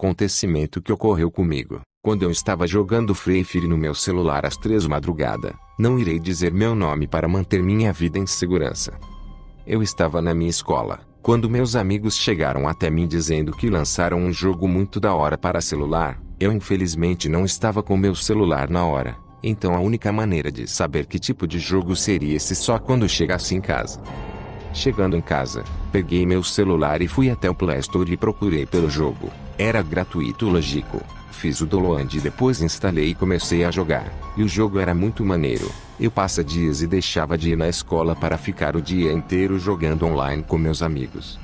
Acontecimento que ocorreu comigo, quando eu estava jogando Free Fire no meu celular às três da madrugada. Não irei dizer meu nome para manter minha vida em segurança. Eu estava na minha escola, quando meus amigos chegaram até mim dizendo que lançaram um jogo muito da hora para celular, eu infelizmente não estava com meu celular na hora. Então a única maneira de saber que tipo de jogo seria esse só quando chegasse em casa. Chegando em casa, peguei meu celular e fui até o Play Store e procurei pelo jogo. Era gratuito lógico. Fiz o download e depois instalei e comecei a jogar. E o jogo era muito maneiro. Eu passa dias e deixava de ir na escola para ficar o dia inteiro jogando online com meus amigos.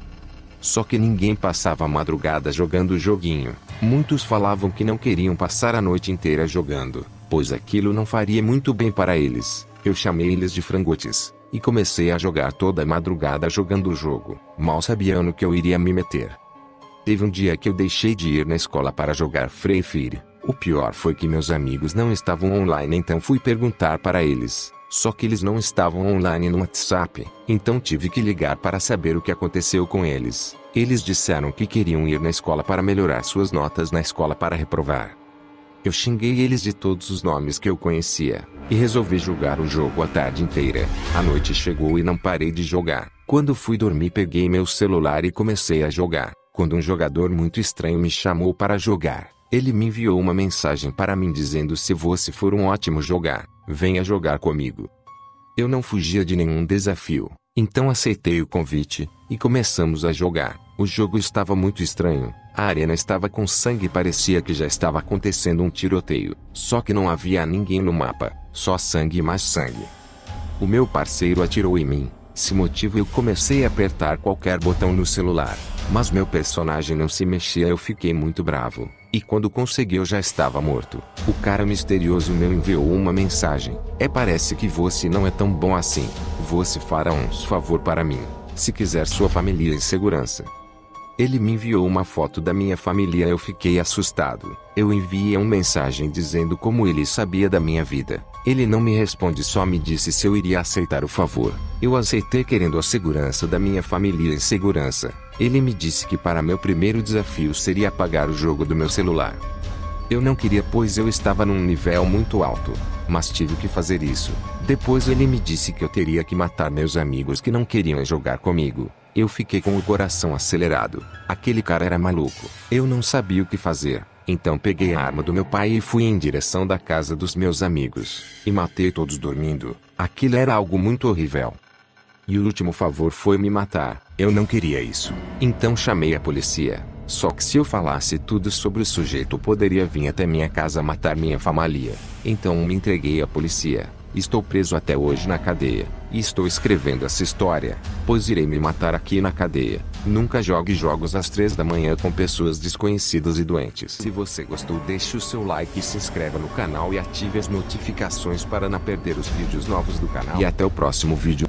Só que ninguém passava a madrugada jogando o joguinho. Muitos falavam que não queriam passar a noite inteira jogando, pois aquilo não faria muito bem para eles. Eu chamei eles de frangotes e comecei a jogar toda a madrugada jogando o jogo. Mal sabia no que eu iria me meter. Teve um dia que eu deixei de ir na escola para jogar Free Fire. O pior foi que meus amigos não estavam online, então fui perguntar para eles. Só que eles não estavam online no WhatsApp, então tive que ligar para saber o que aconteceu com eles. Eles disseram que queriam ir na escola para melhorar suas notas na escola para reprovar. Eu xinguei eles de todos os nomes que eu conhecia, e resolvi jogar o jogo a tarde inteira. A noite chegou e não parei de jogar. Quando fui dormir peguei meu celular e comecei a jogar. Quando um jogador muito estranho me chamou para jogar, ele me enviou uma mensagem para mim dizendo se você for um ótimo jogar, venha jogar comigo. Eu não fugia de nenhum desafio, então aceitei o convite, e começamos a jogar. O jogo estava muito estranho, a arena estava com sangue e parecia que já estava acontecendo um tiroteio, só que não havia ninguém no mapa, só sangue e mais sangue. O meu parceiro atirou em mim, se motivo eu comecei a apertar qualquer botão no celular, mas meu personagem não se mexia eu fiquei muito bravo. E quando consegui eu já estava morto. O cara misterioso meu enviou uma mensagem. É parece que você não é tão bom assim. Você fará um favor para mim. Se quiser sua família em segurança. Ele me enviou uma foto da minha família eu fiquei assustado. Eu enviei uma mensagem dizendo como ele sabia da minha vida. Ele não me responde só me disse se eu iria aceitar o favor. Eu aceitei querendo a segurança da minha família em segurança. Ele me disse que para meu primeiro desafio seria apagar o jogo do meu celular. Eu não queria pois eu estava num nível muito alto, mas tive que fazer isso. Depois ele me disse que eu teria que matar meus amigos que não queriam jogar comigo. Eu fiquei com o coração acelerado. Aquele cara era maluco. Eu não sabia o que fazer. Então peguei a arma do meu pai e fui em direção da casa dos meus amigos. E matei todos dormindo. Aquilo era algo muito horrível. E o último favor foi me matar. Eu não queria isso. Então chamei a polícia. Só que se eu falasse tudo sobre o sujeito poderia vir até minha casa matar minha família. Então me entreguei à polícia. Estou preso até hoje na cadeia. E estou escrevendo essa história, pois irei me matar aqui na cadeia. Nunca jogue jogos às três da manhã com pessoas desconhecidas e doentes. Se você gostou, deixe o seu like e se inscreva no canal e ative as notificações para não perder os vídeos novos do canal. E até o próximo vídeo.